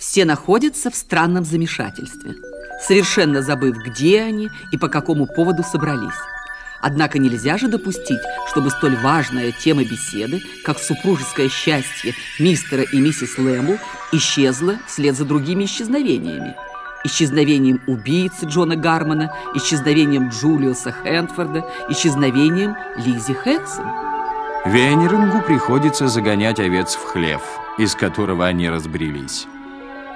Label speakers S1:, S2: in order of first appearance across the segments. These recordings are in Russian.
S1: Все находятся в странном замешательстве, совершенно забыв, где они и по какому поводу собрались. Однако нельзя же допустить, чтобы столь важная тема беседы, как супружеское счастье мистера и миссис Лэмбл, исчезла вслед за другими исчезновениями. Исчезновением убийцы Джона Гармона, исчезновением Джулиуса Хэнфорда, исчезновением Лизи Хэксон.
S2: Венерингу приходится загонять овец в хлев, из которого они разбрелись.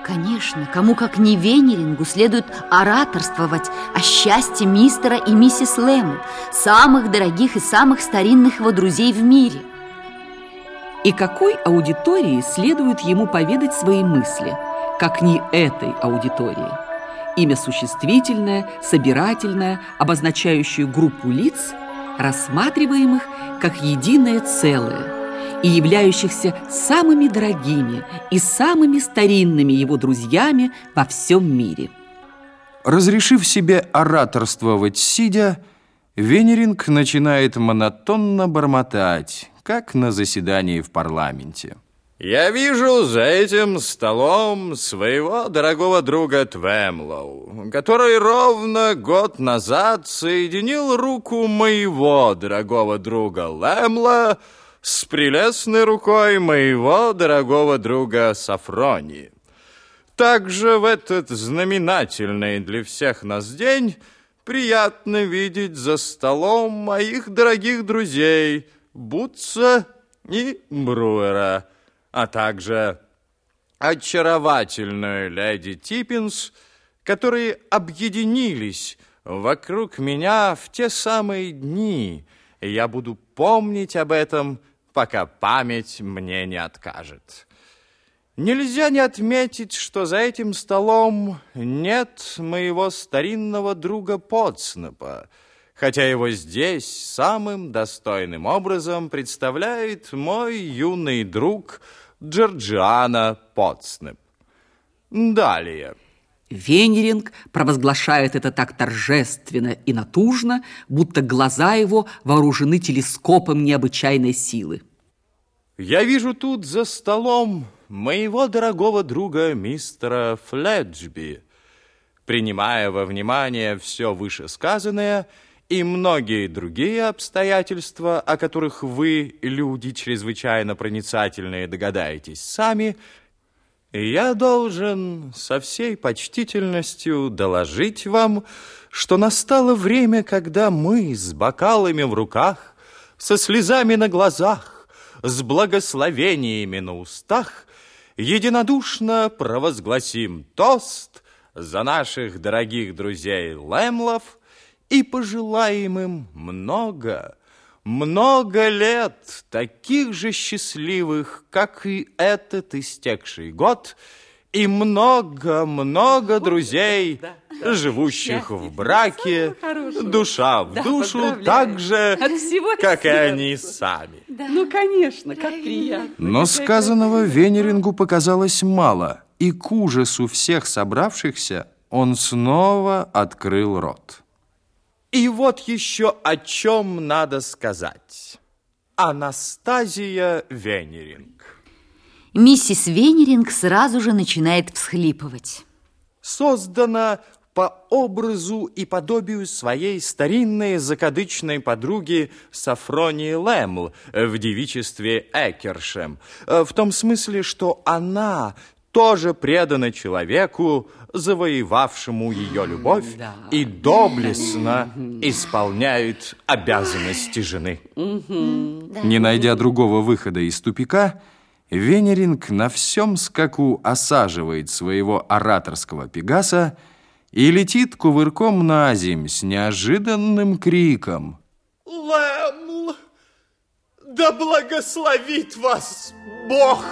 S3: Конечно, кому как не Венерингу следует ораторствовать о счастье мистера и миссис Лэмл, самых дорогих и самых старинных его друзей в мире.
S1: И какой аудитории следует ему поведать свои мысли, как не этой аудитории? Имя существительное, собирательное, обозначающее группу лиц, рассматриваемых как единое целое – и являющихся самыми дорогими и самыми старинными его друзьями во всем мире.
S2: Разрешив себе ораторствовать сидя, Венеринг начинает монотонно бормотать, как на заседании в парламенте.
S4: Я вижу за этим столом своего дорогого друга Твемлоу, который ровно год назад соединил руку моего дорогого друга Лэмла с прелестной рукой моего дорогого друга Сафрони. Также в этот знаменательный для всех нас день приятно видеть за столом моих дорогих друзей Бутса и Бруера, а также очаровательную леди Типпинс, которые объединились вокруг меня в те самые дни, и я буду помнить об этом пока память мне не откажет. Нельзя не отметить, что за этим столом нет моего старинного друга Потснепа, хотя его здесь самым достойным образом представляет мой юный друг Джорджиана Потснеп. Далее.
S1: Венеринг провозглашает это так торжественно и натужно, будто глаза его вооружены телескопом необычайной силы.
S4: Я вижу тут за столом моего дорогого друга мистера Фледжби. Принимая во внимание все вышесказанное и многие другие обстоятельства, о которых вы, люди чрезвычайно проницательные, догадаетесь сами – я должен со всей почтительностью доложить вам, что настало время, когда мы с бокалами в руках, со слезами на глазах, с благословениями на устах, единодушно провозгласим тост за наших дорогих друзей Лемлов и пожелаем им много, много лет таких же счастливых, как и этот истекший год, и много-много друзей, да. живущих в браке, душа в да, душу, так же, как и они сами.
S1: Да. Ну, конечно, как приятно.
S2: Но сказанного Венерингу показалось мало, и к ужасу всех собравшихся он снова открыл рот.
S4: И вот еще о чем надо сказать. Анастазия Венеринг.
S3: Миссис Венеринг сразу же начинает всхлипывать.
S4: Создана по образу и подобию своей старинной закадычной подруги Сафронии Лэмл в девичестве Экершем, в том смысле, что она тоже предана человеку, завоевавшему ее любовь, да. и доблестно исполняет обязанности жены.
S2: Не найдя другого выхода из тупика, Венеринг на всем скаку осаживает своего ораторского пегаса и летит кувырком на земь с неожиданным криком.
S4: Лэмл, да благословит вас Бог!